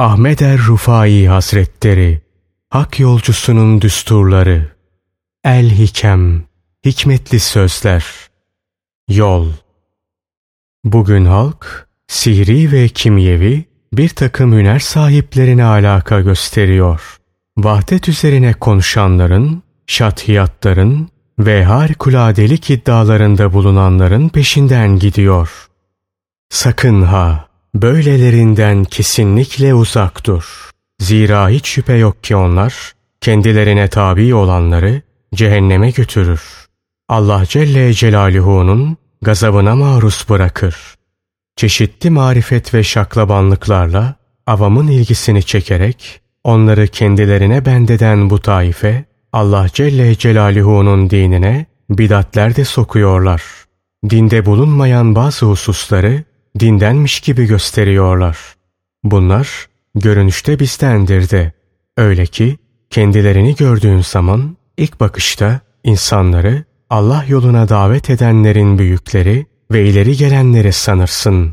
Ahmet er Rufai Hazretleri Hak yolcusunun düsturları El Hikem Hikmetli sözler Yol Bugün halk sihri ve kimyevi bir takım hüner sahiplerine alaka gösteriyor. Vahdet üzerine konuşanların, şatiyatların ve harikuladelik iddialarında bulunanların peşinden gidiyor. Sakın ha! Böylelerinden kesinlikle uzak dur. Zira hiç şüphe yok ki onlar kendilerine tabi olanları cehenneme götürür. Allah Celle Celaluhu'nun gazabına maruz bırakır. Çeşitli marifet ve şaklabanlıklarla avamın ilgisini çekerek onları kendilerine bendeden bu taife Allah Celle Celaluhu'nun dinine bidatler de sokuyorlar. Dinde bulunmayan bazı hususları dindenmiş gibi gösteriyorlar. Bunlar görünüşte bizdendir de. Öyle ki kendilerini gördüğün zaman ilk bakışta insanları Allah yoluna davet edenlerin büyükleri ve ileri gelenleri sanırsın.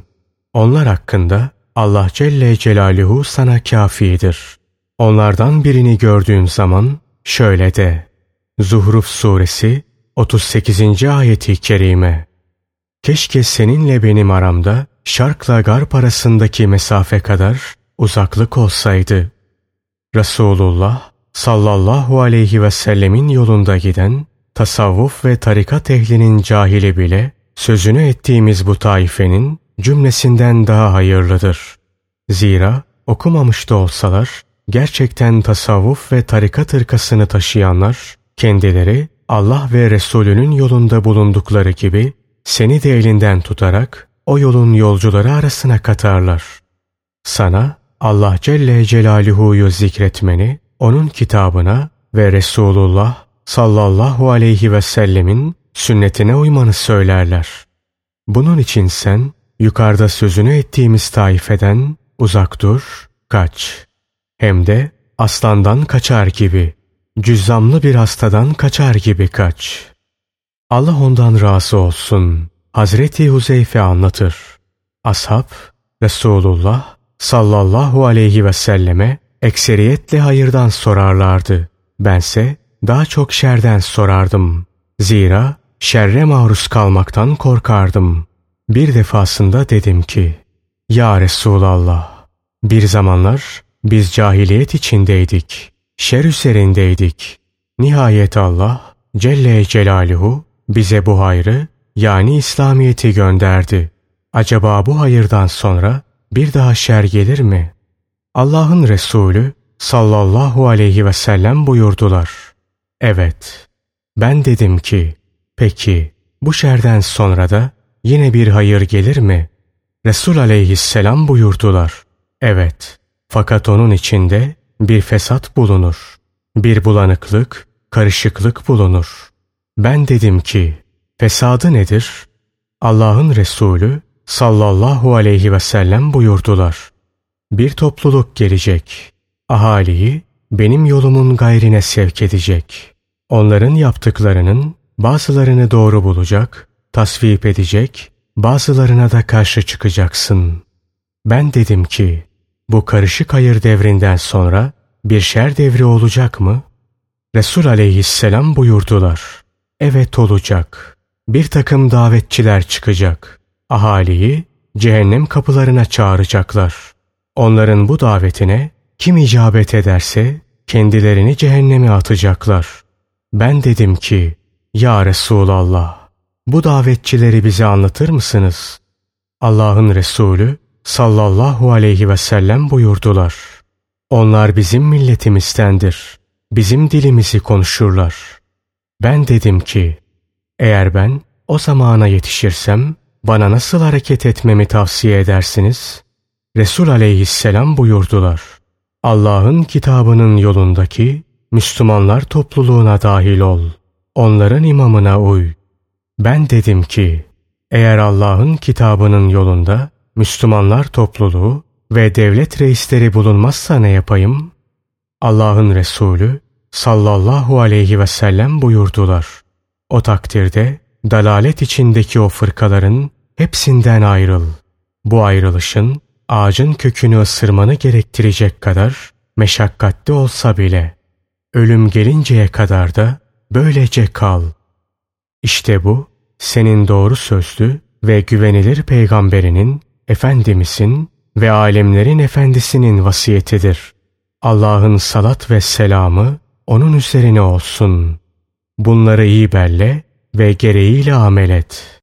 Onlar hakkında Allah Celle Celaluhu sana kafidir. Onlardan birini gördüğün zaman şöyle de. Zuhruf Suresi 38. ayeti kerime. Keşke seninle benim aramda şarkla garp arasındaki mesafe kadar uzaklık olsaydı. Resulullah sallallahu aleyhi ve sellemin yolunda giden tasavvuf ve tarikat ehlinin cahili bile sözünü ettiğimiz bu taifenin cümlesinden daha hayırlıdır. Zira okumamış da olsalar gerçekten tasavvuf ve tarikat ırkasını taşıyanlar kendileri Allah ve Resulünün yolunda bulundukları gibi seni de elinden tutarak o yolun yolcuları arasına katarlar. Sana Allah Celle Celaluhu'yu zikretmeni, onun kitabına ve Resulullah sallallahu aleyhi ve sellemin sünnetine uymanı söylerler. Bunun için sen yukarıda sözünü ettiğimiz taifeden uzak dur, kaç. Hem de aslandan kaçar gibi, cüzzamlı bir hastadan kaçar gibi kaç. Allah ondan razı olsun. Hazreti Huzeyfe anlatır. Ashab, Resulullah sallallahu aleyhi ve selleme ekseriyetle hayırdan sorarlardı. Bense daha çok şerden sorardım. Zira şerre maruz kalmaktan korkardım. Bir defasında dedim ki, Ya Resulallah, bir zamanlar biz cahiliyet içindeydik, şer üzerindeydik. Nihayet Allah Celle Celaluhu bize bu hayrı yani İslamiyet'i gönderdi. Acaba bu hayırdan sonra bir daha şer gelir mi? Allah'ın Resulü sallallahu aleyhi ve sellem buyurdular. Evet. Ben dedim ki, peki bu şerden sonra da yine bir hayır gelir mi? Resul aleyhisselam buyurdular. Evet. Fakat onun içinde bir fesat bulunur. Bir bulanıklık, karışıklık bulunur. Ben dedim ki, fesadı nedir? Allah'ın Resulü sallallahu aleyhi ve sellem buyurdular. Bir topluluk gelecek. Ahaliyi benim yolumun gayrine sevk edecek. Onların yaptıklarının bazılarını doğru bulacak, tasvip edecek, bazılarına da karşı çıkacaksın. Ben dedim ki, bu karışık hayır devrinden sonra bir şer devri olacak mı? Resul aleyhisselam buyurdular. Evet olacak. Bir takım davetçiler çıkacak. Ahaliyi cehennem kapılarına çağıracaklar. Onların bu davetine kim icabet ederse kendilerini cehenneme atacaklar. Ben dedim ki, Ya Resulallah, bu davetçileri bize anlatır mısınız? Allah'ın Resulü sallallahu aleyhi ve sellem buyurdular. Onlar bizim milletimizdendir. Bizim dilimizi konuşurlar. Ben dedim ki, eğer ben o zamana yetişirsem bana nasıl hareket etmemi tavsiye edersiniz? Resul aleyhisselam buyurdular. Allah'ın kitabının yolundaki Müslümanlar topluluğuna dahil ol. Onların imamına uy. Ben dedim ki, eğer Allah'ın kitabının yolunda Müslümanlar topluluğu ve devlet reisleri bulunmazsa ne yapayım? Allah'ın Resulü sallallahu aleyhi ve sellem buyurdular. O takdirde dalalet içindeki o fırkaların hepsinden ayrıl. Bu ayrılışın ağacın kökünü ısırmanı gerektirecek kadar meşakkatli olsa bile ölüm gelinceye kadar da böylece kal. İşte bu senin doğru sözlü ve güvenilir peygamberinin, Efendimizin ve alemlerin efendisinin vasiyetidir. Allah'ın salat ve selamı onun üzerine olsun. Bunları iyi belle ve gereğiyle amel et.''